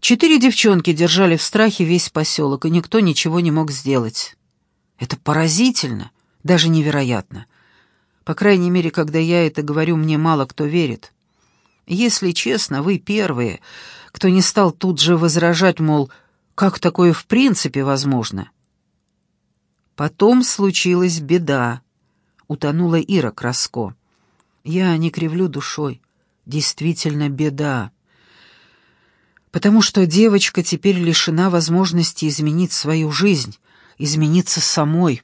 Четыре девчонки держали в страхе весь поселок, и никто ничего не мог сделать. Это поразительно, даже невероятно. По крайней мере, когда я это говорю, мне мало кто верит. Если честно, вы первые, кто не стал тут же возражать, мол, как такое в принципе возможно? Потом случилась беда. Утонула Ира Краско. Я не кривлю душой. Действительно беда. Потому что девочка теперь лишена возможности изменить свою жизнь, измениться самой.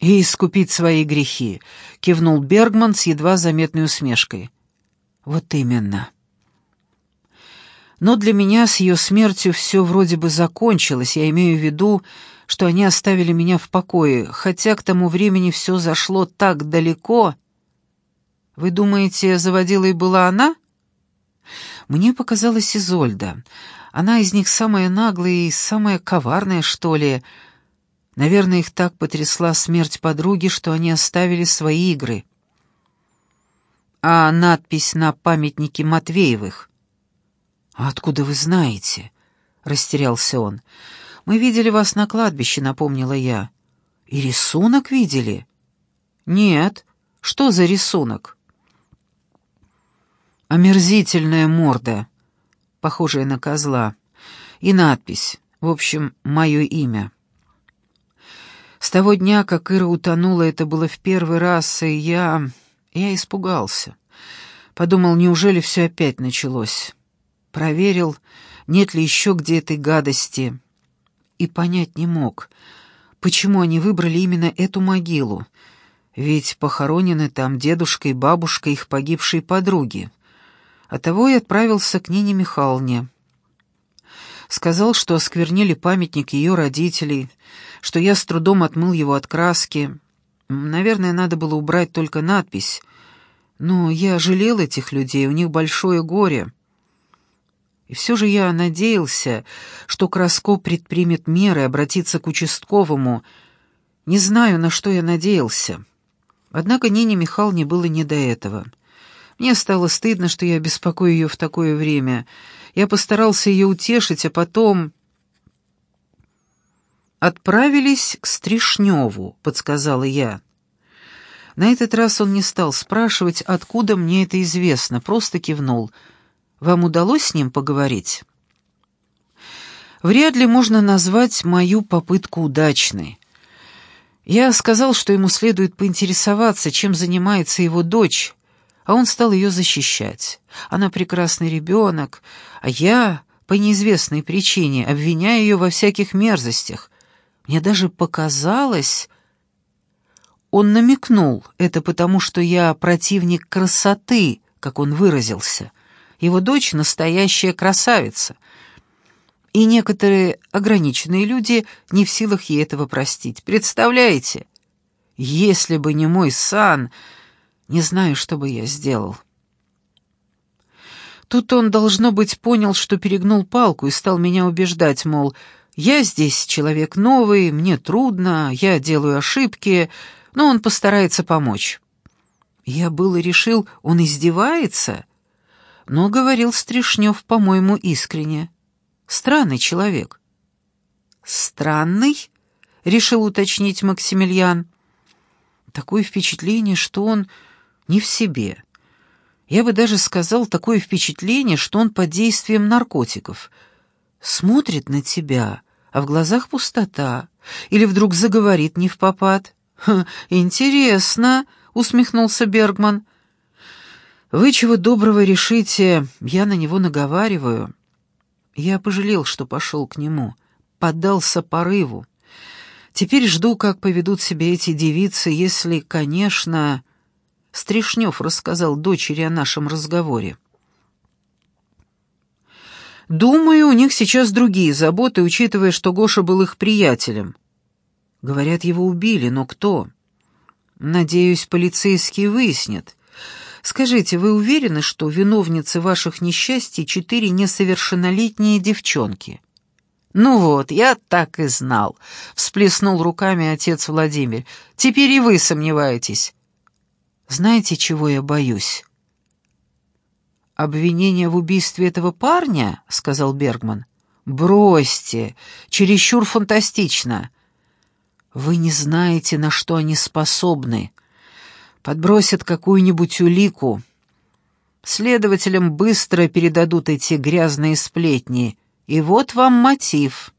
«И искупить свои грехи», — кивнул Бергман с едва заметной усмешкой. «Вот именно». Но для меня с ее смертью все вроде бы закончилось, я имею в виду, что они оставили меня в покое, хотя к тому времени все зашло так далеко. Вы думаете, заводила и была она? Мне показалась Изольда. Она из них самая наглая и самая коварная, что ли. Наверное, их так потрясла смерть подруги, что они оставили свои игры. А надпись на памятнике Матвеевых? «А откуда вы знаете?» — растерялся он. «Мы видели вас на кладбище», — напомнила я. «И рисунок видели?» «Нет. Что за рисунок?» «Омерзительная морда, похожая на козла, и надпись, в общем, мое имя». С того дня, как Ира утонула, это было в первый раз, и я... я испугался. Подумал, неужели все опять началось? Проверил, нет ли еще где этой гадости. И понять не мог, почему они выбрали именно эту могилу. Ведь похоронены там дедушка и бабушка их погибшей подруги. Оттого и отправился к Нине Михайловне. Сказал, что осквернили памятник ее родителей, что я с трудом отмыл его от краски. Наверное, надо было убрать только надпись. Но я жалел этих людей, у них большое горе. И все же я надеялся, что Краско предпримет меры, обратиться к участковому. Не знаю, на что я надеялся. Однако Нине Михайловне было не до этого. Мне стало стыдно, что я беспокою ее в такое время. Я постарался ее утешить, а потом... «Отправились к Стришневу», — подсказала я. На этот раз он не стал спрашивать, откуда мне это известно, просто кивнул — вам удалось с ним поговорить? Вряд ли можно назвать мою попытку удачной. Я сказал, что ему следует поинтересоваться, чем занимается его дочь, а он стал ее защищать. Она прекрасный ребенок, а я, по неизвестной причине, обвиняю ее во всяких мерзостях. Мне даже показалось... Он намекнул, это потому, что я противник красоты, как он выразился — его дочь — настоящая красавица. И некоторые ограниченные люди не в силах ей этого простить. Представляете? Если бы не мой сан, не знаю, что бы я сделал. Тут он, должно быть, понял, что перегнул палку и стал меня убеждать, мол, я здесь человек новый, мне трудно, я делаю ошибки, но он постарается помочь. Я было решил, он издевается, но говорил Стришнев, по-моему, искренне. Странный человек. «Странный?» — решил уточнить Максимилиан. Такое впечатление, что он не в себе. Я бы даже сказал, такое впечатление, что он под действием наркотиков. Смотрит на тебя, а в глазах пустота. Или вдруг заговорит не в попад. «Интересно», — усмехнулся Бергман. Вы чего доброго решите, я на него наговариваю. Я пожалел, что пошел к нему, поддался порыву. Теперь жду, как поведут себя эти девицы, если, конечно... Стришнев рассказал дочери о нашем разговоре. Думаю, у них сейчас другие заботы, учитывая, что Гоша был их приятелем. Говорят, его убили, но кто? Надеюсь, полицейские выяснят. Скажите, вы уверены, что виновницы ваших несчастий четыре несовершеннолетние девчонки?» «Ну вот, я так и знал», — всплеснул руками отец Владимир. «Теперь и вы сомневаетесь». «Знаете, чего я боюсь?» обвинение в убийстве этого парня?» — сказал Бергман. «Бросьте! Чересчур фантастично!» «Вы не знаете, на что они способны. Подбросят какую-нибудь улику. Следователям быстро передадут эти грязные сплетни, и вот вам мотив».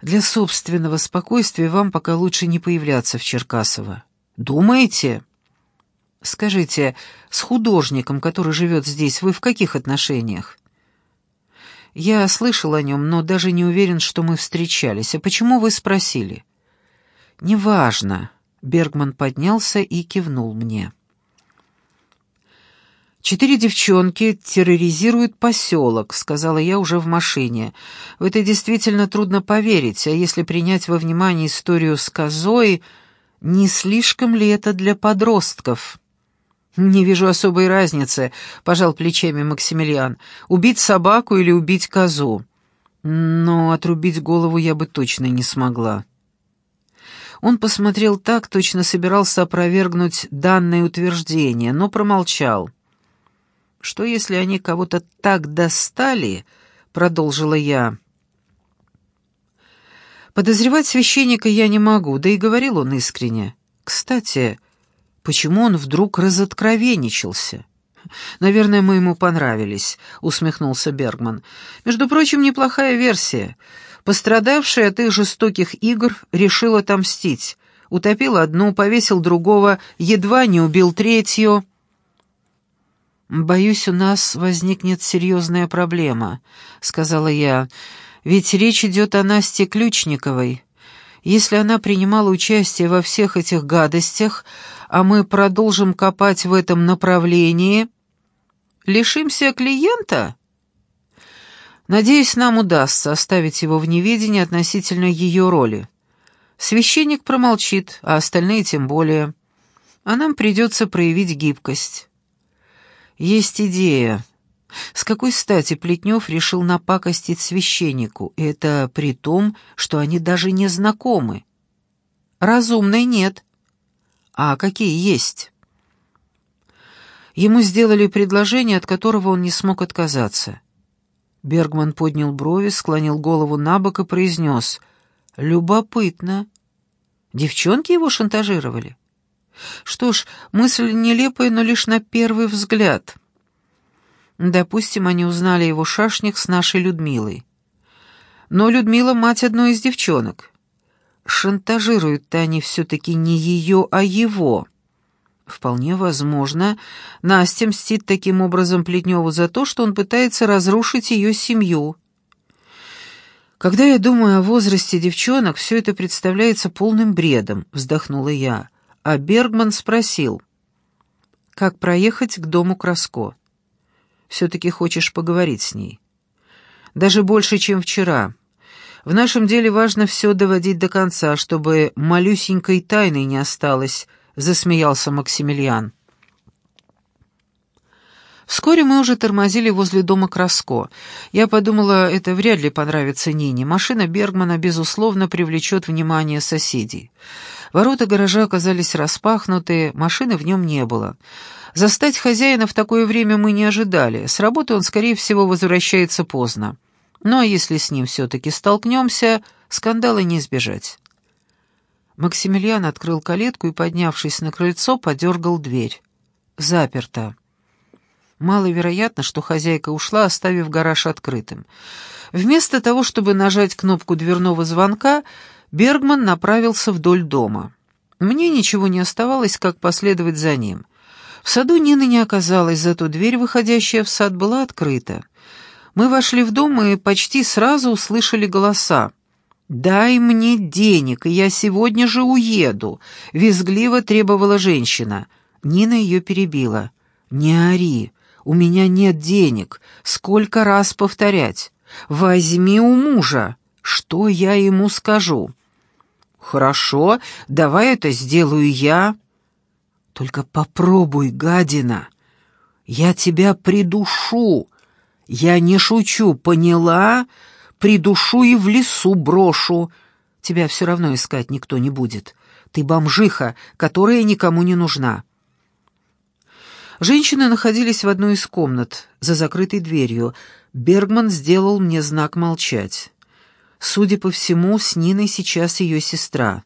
«Для собственного спокойствия вам пока лучше не появляться в Черкасово. Думаете?» «Скажите, с художником, который живет здесь, вы в каких отношениях?» «Я слышал о нем, но даже не уверен, что мы встречались. А почему вы спросили?» «Неважно». Бергман поднялся и кивнул мне. «Четыре девчонки терроризируют поселок», — сказала я уже в машине. «В это действительно трудно поверить, а если принять во внимание историю с козой, не слишком ли это для подростков?» «Не вижу особой разницы», — пожал плечами Максимилиан. «Убить собаку или убить козу?» «Но отрубить голову я бы точно не смогла». Он посмотрел так, точно собирался опровергнуть данное утверждение, но промолчал. «Что, если они кого-то так достали?» — продолжила я. «Подозревать священника я не могу, да и говорил он искренне. Кстати, Почему он вдруг разоткровенничался? «Наверное, мы ему понравились», — усмехнулся Бергман. «Между прочим, неплохая версия. Пострадавший от их жестоких игр решил отомстить. Утопил одну, повесил другого, едва не убил третью». «Боюсь, у нас возникнет серьезная проблема», — сказала я. «Ведь речь идет о Насте Ключниковой. Если она принимала участие во всех этих гадостях, а мы продолжим копать в этом направлении, лишимся клиента? Надеюсь, нам удастся оставить его в неведении относительно ее роли. Священник промолчит, а остальные тем более. А нам придется проявить гибкость. Есть идея. С какой стати Плетнев решил напакостить священнику, и это при том, что они даже не знакомы? Разумной нет. А какие есть? Ему сделали предложение, от которого он не смог отказаться. Бергман поднял брови, склонил голову на бок и произнес «Любопытно. Девчонки его шантажировали?» Что ж, мысль нелепая, но лишь на первый взгляд. Допустим, они узнали его шашник с нашей Людмилой. Но Людмила — мать одной из девчонок. Шантажируют-то они все-таки не ее, а его. Вполне возможно, Настя мстит таким образом Плетневу за то, что он пытается разрушить ее семью. Когда я думаю о возрасте девчонок, все это представляется полным бредом, вздохнула я. А Бергман спросил, как проехать к дому Краско. Все-таки хочешь поговорить с ней. Даже больше, чем вчера. В нашем деле важно все доводить до конца, чтобы малюсенькой тайной не осталось», — засмеялся Максимилиан. Вскоре мы уже тормозили возле дома Краско. Я подумала, это вряд ли понравится Нине. Машина Бергмана, безусловно, привлечет внимание соседей. Ворота гаража оказались распахнуты, машины в нем не было. Застать хозяина в такое время мы не ожидали. С работы он, скорее всего, возвращается поздно. Ну а если с ним все-таки столкнемся, скандала не избежать. Максимилиан открыл калитку и, поднявшись на крыльцо, подергал дверь. Заперто. Маловероятно, что хозяйка ушла, оставив гараж открытым. Вместо того, чтобы нажать кнопку дверного звонка, Бергман направился вдоль дома. Мне ничего не оставалось, как последовать за ним. В саду Нины не оказалось, зато дверь, выходящая в сад, была открыта. Мы вошли в дом и почти сразу услышали голоса. «Дай мне денег, и я сегодня же уеду», — визгливо требовала женщина. Нина ее перебила. «Не ори, у меня нет денег. Сколько раз повторять? Возьми у мужа. Что я ему скажу?» «Хорошо, давай это сделаю я». «Только попробуй, гадина. Я тебя придушу, «Я не шучу, поняла? Придушу и в лесу брошу. Тебя все равно искать никто не будет. Ты бомжиха, которая никому не нужна». Женщины находились в одной из комнат, за закрытой дверью. Бергман сделал мне знак молчать. Судя по всему, с Ниной сейчас ее сестра.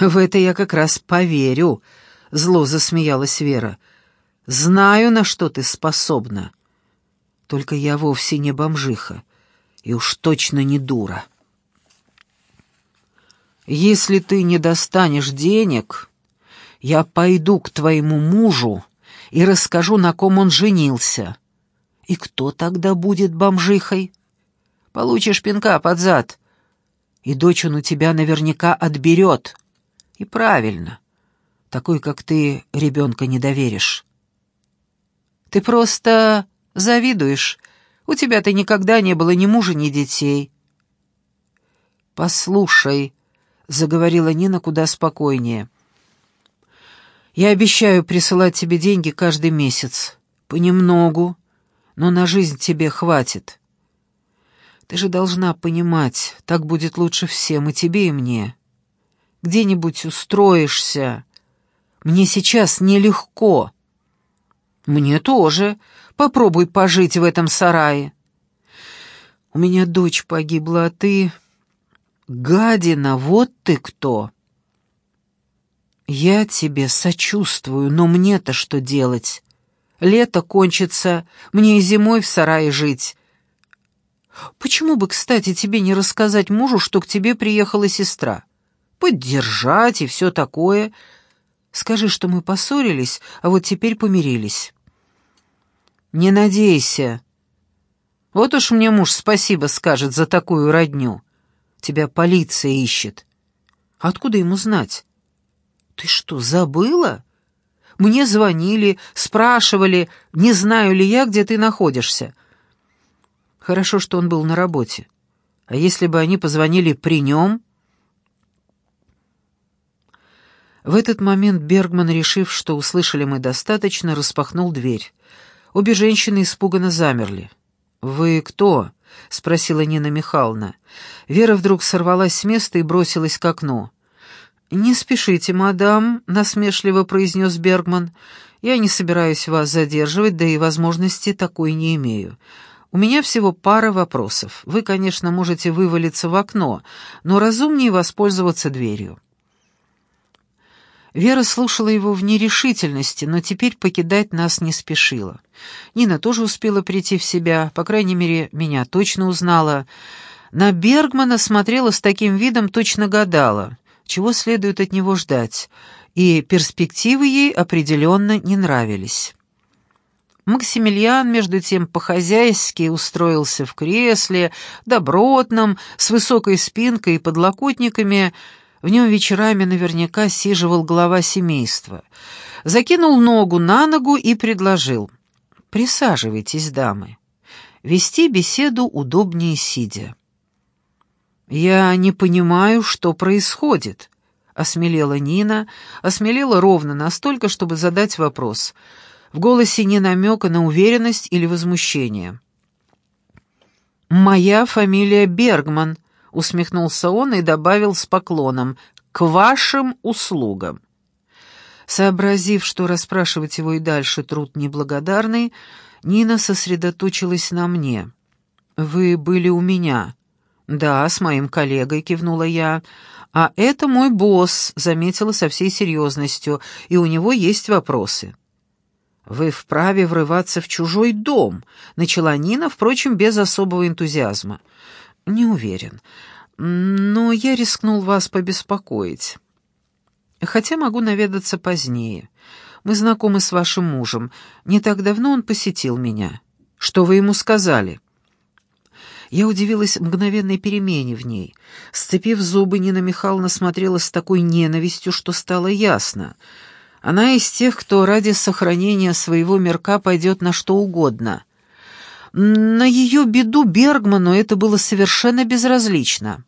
«В это я как раз поверю», — зло засмеялась Вера. «Знаю, на что ты способна. Только я вовсе не бомжиха, и уж точно не дура». «Если ты не достанешь денег, я пойду к твоему мужу и расскажу, на ком он женился. И кто тогда будет бомжихой? Получишь пинка под зад, и дочь он у тебя наверняка отберет. И правильно, такой, как ты, ребенка не доверишь. Ты просто завидуешь. У тебя-то никогда не было ни мужа, ни детей. «Послушай», — заговорила Нина куда спокойнее, — я обещаю присылать тебе деньги каждый месяц. Понемногу, но на жизнь тебе хватит. Ты же должна понимать, так будет лучше всем, и тебе, и мне. Где-нибудь устроишься. Мне сейчас нелегко. Мне тоже. Попробуй пожить в этом сарае. У меня дочь погибла, а ты... Гадина, вот ты кто!» «Я тебе сочувствую, но мне-то что делать? Лето кончится, мне и зимой в сарае жить. Почему бы, кстати, тебе не рассказать мужу, что к тебе приехала сестра? Поддержать и все такое. Скажи, что мы поссорились, а вот теперь помирились». «Не надейся. Вот уж мне муж спасибо скажет за такую родню. Тебя полиция ищет. Откуда ему знать?» «Ты что, забыла? Мне звонили, спрашивали, не знаю ли я, где ты находишься». Хорошо, что он был на работе. А если бы они позвонили при нем... В этот момент Бергман, решив, что услышали мы достаточно, распахнул дверь. Обе женщины испуганно замерли. «Вы кто?» — спросила Нина Михайловна. Вера вдруг сорвалась с места и бросилась к окну. «Не спешите, мадам», — насмешливо произнес Бергман. «Я не собираюсь вас задерживать, да и возможности такой не имею. У меня всего пара вопросов. Вы, конечно, можете вывалиться в окно, но разумнее воспользоваться дверью». Вера слушала его в нерешительности, но теперь покидать нас не спешила. Нина тоже успела прийти в себя, по крайней мере, меня точно узнала. На Бергмана смотрела с таким видом, точно гадала чего следует от него ждать, и перспективы ей определенно не нравились. Максимилиан, между тем, по-хозяйски устроился в кресле, добротном, с высокой спинкой и подлокотниками. В нем вечерами наверняка сиживал глава семейства. Закинул ногу на ногу и предложил. «Присаживайтесь, дамы. Вести беседу удобнее сидя». «Я не понимаю, что происходит», — осмелела Нина, осмелела ровно настолько, чтобы задать вопрос. В голосе не намека на уверенность или возмущение. «Моя фамилия Бергман», — усмехнулся он и добавил с поклоном, — «к вашим услугам». Сообразив, что расспрашивать его и дальше труд неблагодарный, Нина сосредоточилась на мне. «Вы были у меня», «Да, с моим коллегой», — кивнула я. «А это мой босс», — заметила со всей серьезностью, «и у него есть вопросы». «Вы вправе врываться в чужой дом», — начала Нина, впрочем, без особого энтузиазма. «Не уверен. Но я рискнул вас побеспокоить. Хотя могу наведаться позднее. Мы знакомы с вашим мужем. Не так давно он посетил меня. Что вы ему сказали?» Я удивилась мгновенной перемене в ней. Сцепив зубы, Нина Михайловна смотрела с такой ненавистью, что стало ясно. Она из тех, кто ради сохранения своего мирка пойдет на что угодно. На ее беду Бергману это было совершенно безразлично.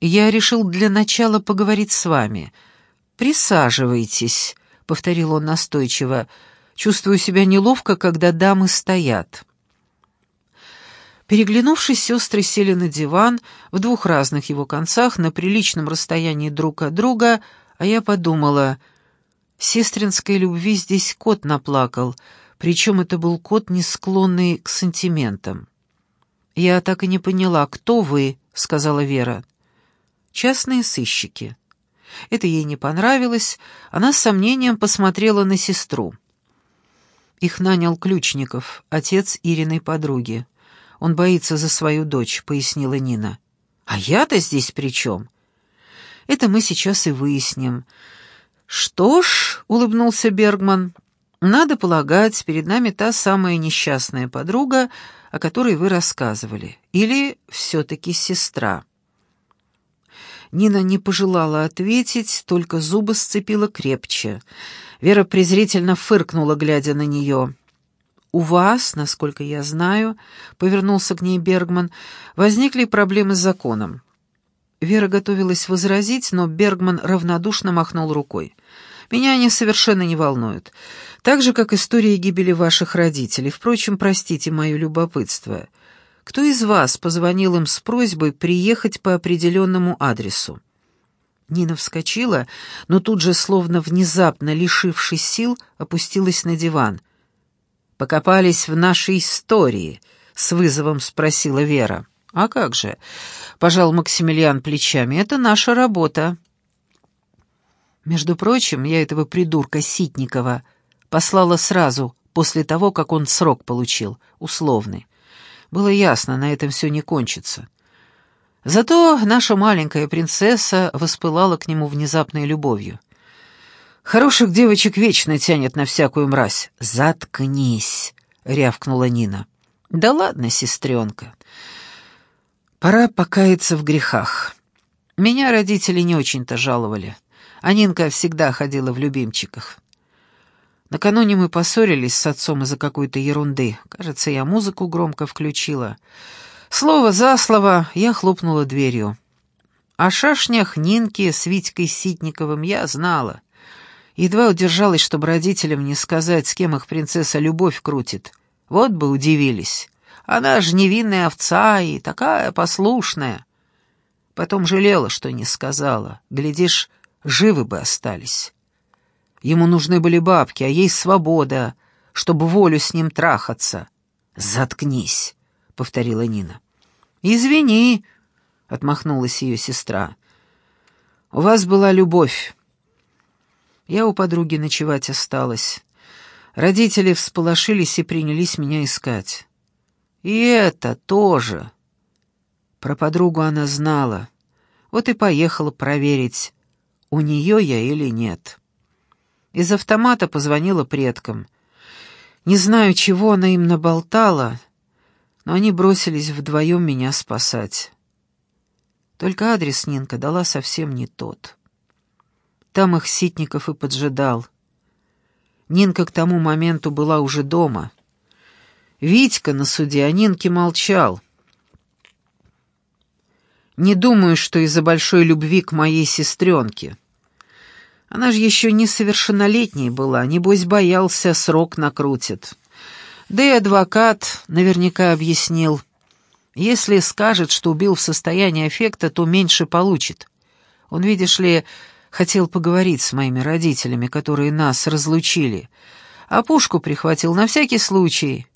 «Я решил для начала поговорить с вами. Присаживайтесь», — повторил он настойчиво. «Чувствую себя неловко, когда дамы стоят». Переглянувшись, сестры сели на диван в двух разных его концах, на приличном расстоянии друг от друга, а я подумала, Сестринской любви здесь кот наплакал, причем это был кот, не склонный к сантиментам. «Я так и не поняла, кто вы?» — сказала Вера. «Частные сыщики». Это ей не понравилось, она с сомнением посмотрела на сестру. Их нанял Ключников, отец Ириной подруги. Он боится за свою дочь, пояснила Нина. А я-то здесь при чем? Это мы сейчас и выясним. Что ж, улыбнулся Бергман, надо полагать, перед нами та самая несчастная подруга, о которой вы рассказывали. Или все-таки сестра. Нина не пожелала ответить, только зубы сцепила крепче. Вера презрительно фыркнула, глядя на нее. «У вас, насколько я знаю, — повернулся к ней Бергман, — возникли проблемы с законом». Вера готовилась возразить, но Бергман равнодушно махнул рукой. «Меня они совершенно не волнуют. Так же, как история гибели ваших родителей. Впрочем, простите мое любопытство. Кто из вас позвонил им с просьбой приехать по определенному адресу?» Нина вскочила, но тут же, словно внезапно лишившись сил, опустилась на диван. «Покопались в нашей истории?» — с вызовом спросила Вера. «А как же?» — пожал Максимилиан плечами. «Это наша работа». Между прочим, я этого придурка Ситникова послала сразу, после того, как он срок получил, условный. Было ясно, на этом все не кончится. Зато наша маленькая принцесса воспылала к нему внезапной любовью. «Хороших девочек вечно тянет на всякую мразь». «Заткнись», — рявкнула Нина. «Да ладно, сестренка. Пора покаяться в грехах. Меня родители не очень-то жаловали, а Нинка всегда ходила в любимчиках. Накануне мы поссорились с отцом из-за какой-то ерунды. Кажется, я музыку громко включила». Слово за слово я хлопнула дверью. О шашнях Нинки с Витькой Ситниковым я знала. Едва удержалась, чтобы родителям не сказать, с кем их принцесса любовь крутит. Вот бы удивились. Она же невинная овца и такая послушная. Потом жалела, что не сказала. Глядишь, живы бы остались. Ему нужны были бабки, а ей свобода, чтобы волю с ним трахаться. «Заткнись!» — повторила Нина. «Извини», — отмахнулась ее сестра. «У вас была любовь. Я у подруги ночевать осталась. Родители всполошились и принялись меня искать. И это тоже. Про подругу она знала. Вот и поехала проверить, у нее я или нет. Из автомата позвонила предкам. Не знаю, чего она им наболтала, — но они бросились вдвоем меня спасать. Только адрес Нинка дала совсем не тот. Там их Ситников и поджидал. Нинка к тому моменту была уже дома. Витька на суде о Нинке молчал. Не думаю, что из-за большой любви к моей сестренке. Она же еще несовершеннолетней была, небось боялся, срок накрутит. Да и адвокат наверняка объяснил. Если скажет, что убил в состоянии аффекта, то меньше получит. Он, видишь ли, хотел поговорить с моими родителями, которые нас разлучили, а пушку прихватил на всякий случай.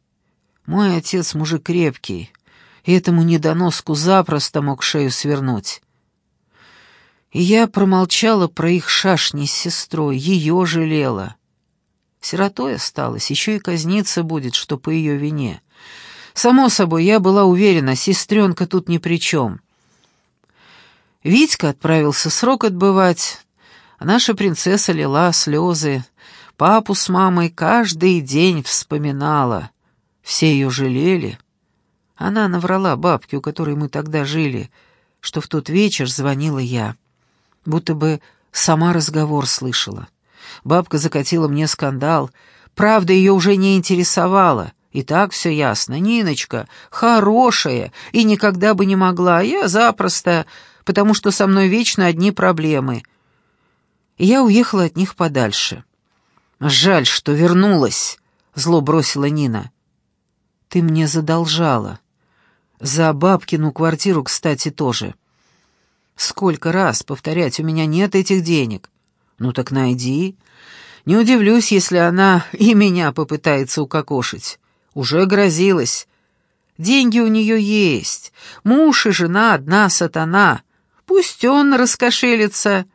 Мой отец мужик крепкий, и этому недоноску запросто мог шею свернуть. Я промолчала про их шашни с сестрой, ее жалела. Сиротой осталась, еще и казниться будет, что по ее вине. Само собой, я была уверена, сестренка тут ни при чем. Витька отправился срок отбывать, а наша принцесса лила слезы. Папу с мамой каждый день вспоминала. Все ее жалели. Она наврала бабке, у которой мы тогда жили, что в тот вечер звонила я. Будто бы сама разговор слышала. Бабка закатила мне скандал. Правда, ее уже не интересовала. И так все ясно. Ниночка хорошая и никогда бы не могла. Я запросто, потому что со мной вечно одни проблемы. И я уехала от них подальше. «Жаль, что вернулась», — зло бросила Нина. «Ты мне задолжала. За бабкину квартиру, кстати, тоже. Сколько раз повторять, у меня нет этих денег. Ну так найди. Не удивлюсь, если она и меня попытается укокошить. Уже грозилась. Деньги у нее есть. Муж и жена одна сатана. Пусть он раскошелится.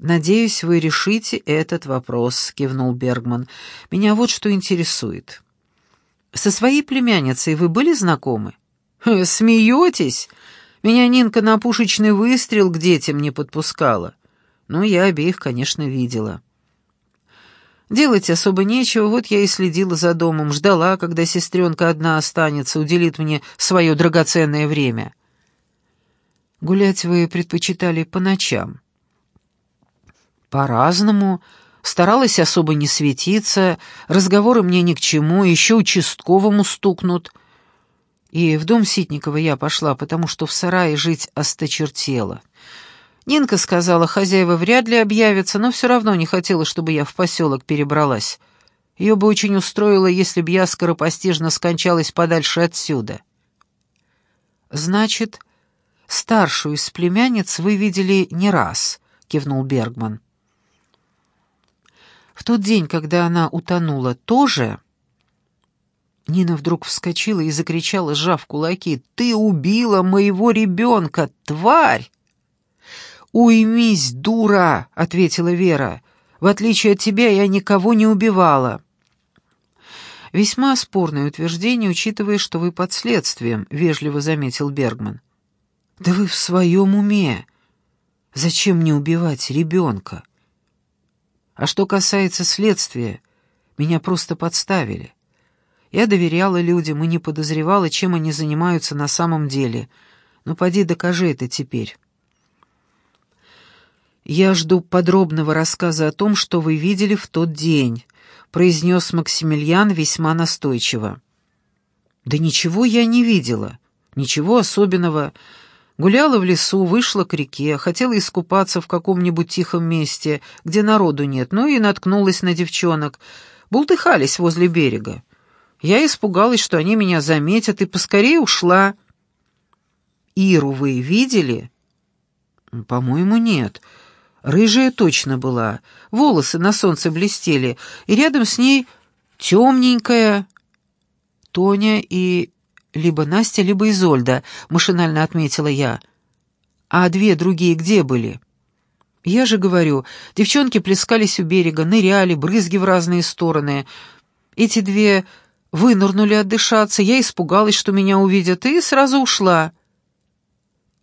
«Надеюсь, вы решите этот вопрос», — кивнул Бергман. «Меня вот что интересует. Со своей племянницей вы были знакомы?» «Смеетесь? Меня Нинка на пушечный выстрел к детям не подпускала. Ну, я обеих, конечно, видела». Делать особо нечего, вот я и следила за домом, ждала, когда сестренка одна останется, уделит мне свое драгоценное время. Гулять вы предпочитали по ночам? По-разному. Старалась особо не светиться, разговоры мне ни к чему, еще участковому стукнут. И в дом Ситникова я пошла, потому что в сарае жить осточертела. Нинка сказала, хозяева вряд ли объявятся, но все равно не хотела, чтобы я в поселок перебралась. Ее бы очень устроило, если б я скоропостижно скончалась подальше отсюда. «Значит, старшую из племянниц вы видели не раз», — кивнул Бергман. «В тот день, когда она утонула, тоже...» Нина вдруг вскочила и закричала, сжав кулаки, «Ты убила моего ребенка, тварь!» «Уймись, дура!» — ответила Вера. «В отличие от тебя я никого не убивала». «Весьма спорное утверждение, учитывая, что вы под следствием», — вежливо заметил Бергман. «Да вы в своем уме! Зачем мне убивать ребенка?» «А что касается следствия, меня просто подставили. Я доверяла людям и не подозревала, чем они занимаются на самом деле. Но поди докажи это теперь». «Я жду подробного рассказа о том, что вы видели в тот день», — произнес Максимилиан весьма настойчиво. «Да ничего я не видела, ничего особенного. Гуляла в лесу, вышла к реке, хотела искупаться в каком-нибудь тихом месте, где народу нет, ну и наткнулась на девчонок. Бултыхались возле берега. Я испугалась, что они меня заметят, и поскорее ушла». «Иру вы видели?» «По-моему, нет». Рыжая точно была, волосы на солнце блестели, и рядом с ней темненькая Тоня и либо Настя, либо Изольда, машинально отметила я. А две другие где были? Я же говорю, девчонки плескались у берега, ныряли, брызги в разные стороны. Эти две вынырнули отдышаться, я испугалась, что меня увидят, и сразу ушла.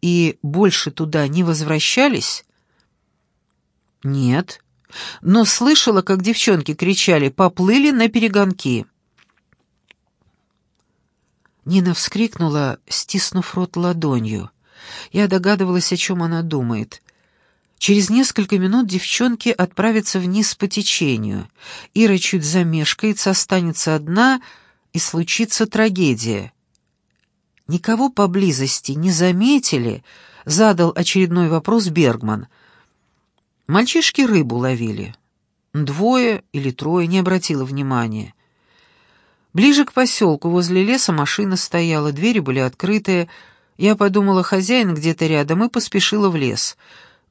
И больше туда не возвращались? «Нет, но слышала, как девчонки кричали, поплыли на перегонки». Нина вскрикнула, стиснув рот ладонью. Я догадывалась, о чем она думает. Через несколько минут девчонки отправятся вниз по течению. Ира чуть замешкается, останется одна, и случится трагедия. «Никого поблизости не заметили?» — задал очередной вопрос Бергман — Мальчишки рыбу ловили. Двое или трое, не обратила внимания. Ближе к поселку, возле леса, машина стояла, двери были открытые. Я подумала, хозяин где-то рядом, и поспешила в лес.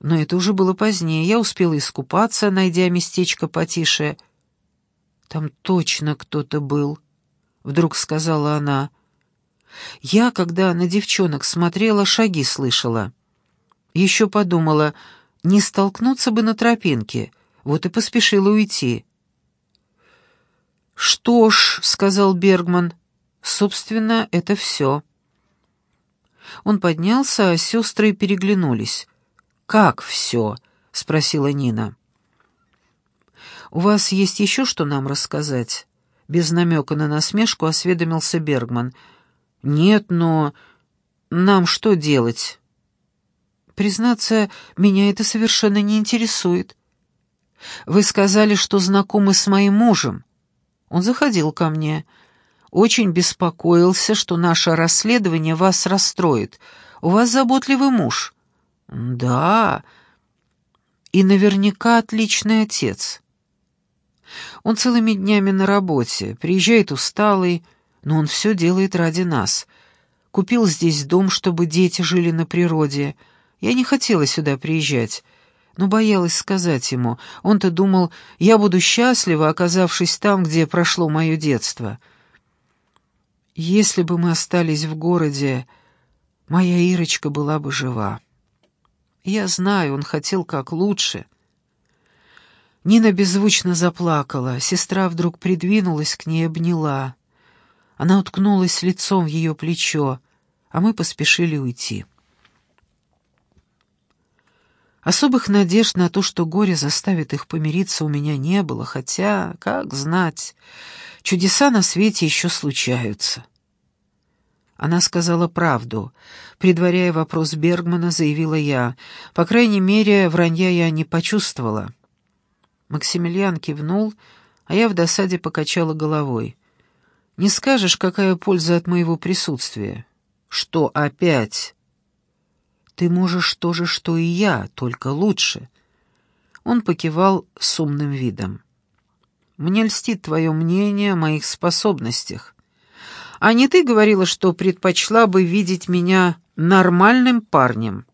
Но это уже было позднее. Я успела искупаться, найдя местечко потише. «Там точно кто-то был», — вдруг сказала она. Я, когда на девчонок смотрела, шаги слышала. Еще подумала — не столкнуться бы на тропинке, вот и поспешила уйти. «Что ж», — сказал Бергман, — «собственно, это все». Он поднялся, а сестры переглянулись. «Как все?» — спросила Нина. «У вас есть еще что нам рассказать?» Без намека на насмешку осведомился Бергман. «Нет, но нам что делать?» Признаться, меня это совершенно не интересует. Вы сказали, что знакомы с моим мужем. Он заходил ко мне. Очень беспокоился, что наше расследование вас расстроит. У вас заботливый муж. Да. И наверняка отличный отец. Он целыми днями на работе, приезжает усталый, но он все делает ради нас. Купил здесь дом, чтобы дети жили на природе — я не хотела сюда приезжать, но боялась сказать ему. Он-то думал, я буду счастлива, оказавшись там, где прошло мое детство. Если бы мы остались в городе, моя Ирочка была бы жива. Я знаю, он хотел как лучше. Нина беззвучно заплакала. Сестра вдруг придвинулась к ней и обняла. Она уткнулась лицом в ее плечо, а мы поспешили уйти. Особых надежд на то, что горе заставит их помириться, у меня не было, хотя, как знать, чудеса на свете еще случаются. Она сказала правду. Предваряя вопрос Бергмана, заявила я. По крайней мере, вранья я не почувствовала. Максимилиан кивнул, а я в досаде покачала головой. «Не скажешь, какая польза от моего присутствия?» «Что опять?» Ты можешь то же, что и я, только лучше». Он покивал с умным видом. «Мне льстит твое мнение о моих способностях. А не ты говорила, что предпочла бы видеть меня нормальным парнем?»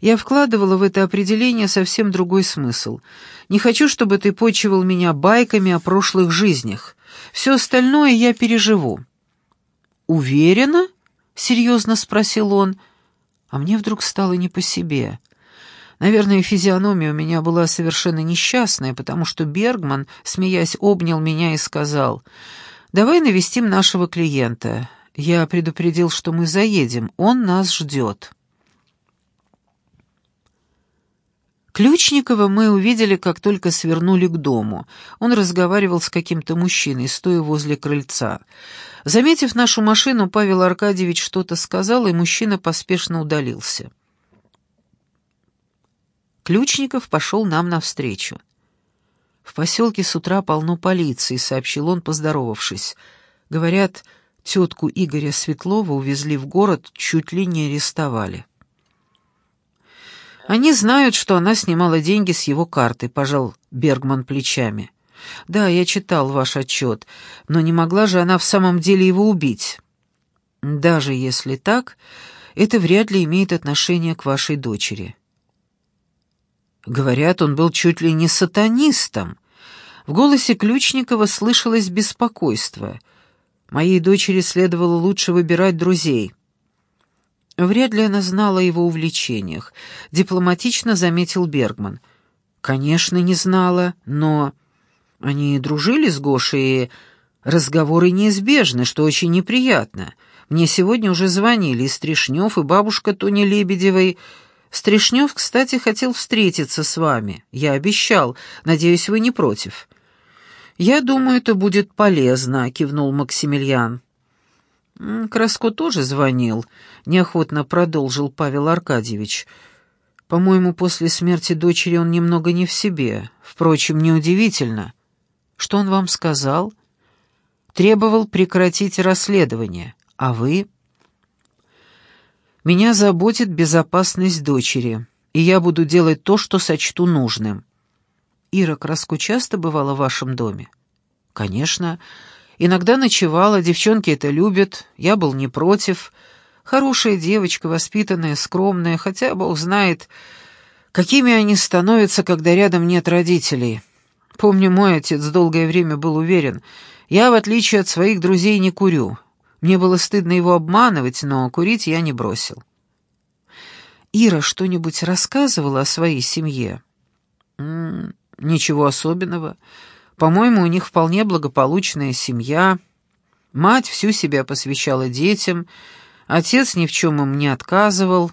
Я вкладывала в это определение совсем другой смысл. Не хочу, чтобы ты почивал меня байками о прошлых жизнях. Все остальное я переживу». «Уверена?» — серьезно спросил он. А мне вдруг стало не по себе. Наверное, физиономия у меня была совершенно несчастная, потому что Бергман, смеясь, обнял меня и сказал, «Давай навестим нашего клиента. Я предупредил, что мы заедем, он нас ждет». Ключникова мы увидели, как только свернули к дому. Он разговаривал с каким-то мужчиной, стоя возле крыльца. Заметив нашу машину, Павел Аркадьевич что-то сказал, и мужчина поспешно удалился. Ключников пошел нам навстречу. «В поселке с утра полно полиции», — сообщил он, поздоровавшись. «Говорят, тетку Игоря Светлова увезли в город, чуть ли не арестовали». «Они знают, что она снимала деньги с его карты», — пожал Бергман плечами. «Да, я читал ваш отчет, но не могла же она в самом деле его убить». «Даже если так, это вряд ли имеет отношение к вашей дочери». Говорят, он был чуть ли не сатанистом. В голосе Ключникова слышалось беспокойство. Моей дочери следовало лучше выбирать друзей. Вряд ли она знала о его увлечениях, дипломатично заметил Бергман. Конечно, не знала, но... Они дружили с Гошей, и разговоры неизбежны, что очень неприятно. Мне сегодня уже звонили и Стришнев, и бабушка Тони Лебедевой. Стришнев, кстати, хотел встретиться с вами. Я обещал. Надеюсь, вы не против». «Я думаю, это будет полезно», — кивнул Максимилиан. «Краско тоже звонил», — неохотно продолжил Павел Аркадьевич. «По-моему, после смерти дочери он немного не в себе. Впрочем, неудивительно. Что он вам сказал? Требовал прекратить расследование. А вы? Меня заботит безопасность дочери, и я буду делать то, что сочту нужным. Ира Краско часто бывала в вашем доме? Конечно. Иногда ночевала, девчонки это любят, я был не против. Хорошая девочка, воспитанная, скромная, хотя, бог знает, какими они становятся, когда рядом нет родителей. Помню, мой отец долгое время был уверен, я, в отличие от своих друзей, не курю. Мне было стыдно его обманывать, но курить я не бросил. Ира что-нибудь рассказывала о своей семье? М -м, ничего особенного. По-моему, у них вполне благополучная семья. Мать всю себя посвящала детям, отец ни в чем им не отказывал.